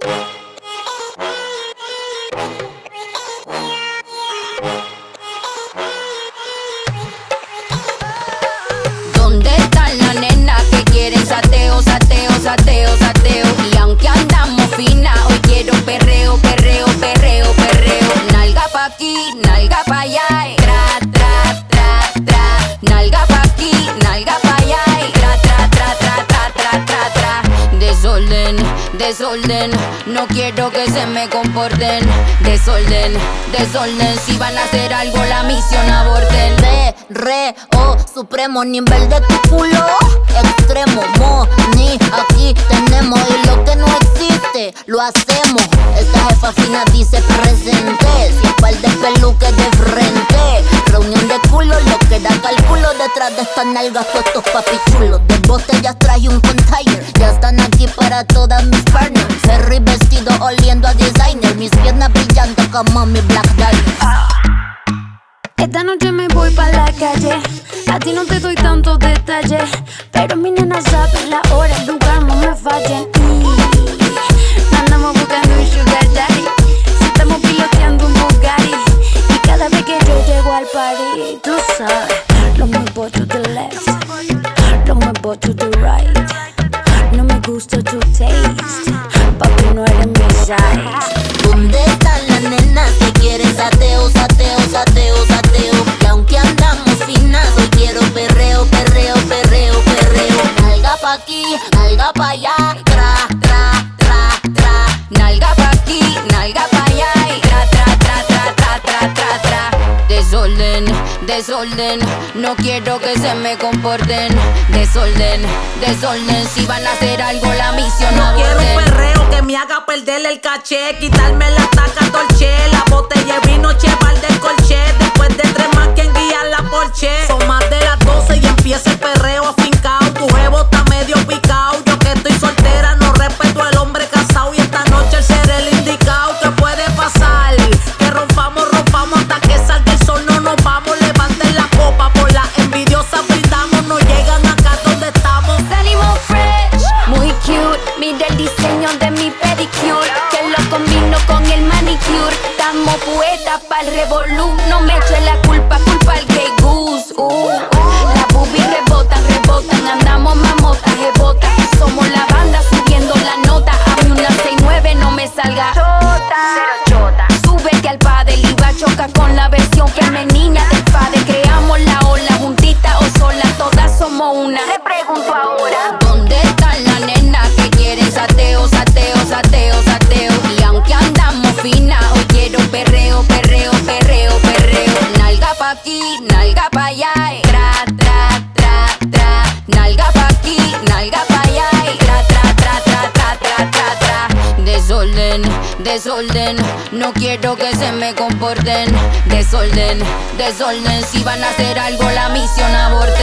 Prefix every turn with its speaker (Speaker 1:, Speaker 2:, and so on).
Speaker 1: ¿Dónde Desorden. No quiero que se me comporten. Desorden, desorden. Si van a hacer algo, la misión aborten.
Speaker 2: Re, re, oh, supremo nivel de tu culo. Extremo, mo, ni aquí tenemos. Y lo que no existe, lo hacemos. Esta jefa fina dice presente. Sin par de peluques de frente. Reunión de culo, lo que da cálculo detrás de estas nalgas. Estos papichulos. De botellas traje un container. Ya están aquí para todas mis partners. Ferry vestido oliendo a designer. Mis piernas brillando como mi Black Diamond.
Speaker 3: Esta noche me voy pa' la calle. A ti no te doy tantos detalles. Pero mi nena sabe la hora, el lugar, no me fallen.
Speaker 1: Desorden, no quiero que se me comporten. Desorden, desorden, si van a hacer algo la misión
Speaker 4: No quiero un perreo que me haga perder el caché, quitarme la taca torché,
Speaker 3: pa'l revolú, no me eche la culpa, culpa al gay goose. Uh, las boobies rebotan, rebotan, andamos mamotas, rebotas. Somos la banda subiendo la nota, a mí una 69 no me salga. Chota. Súbete al padre y va a chocar con la versión femenina del padre. Creamos la ola juntita o sola, todas somos una. Le pregunto ahora.
Speaker 1: ¿Dónde están las nenas que quieren sateo, sateo, sateo, Desorden, no quiero que se me comporten. Desorden, desorden, si van a hacer algo la misión aborten.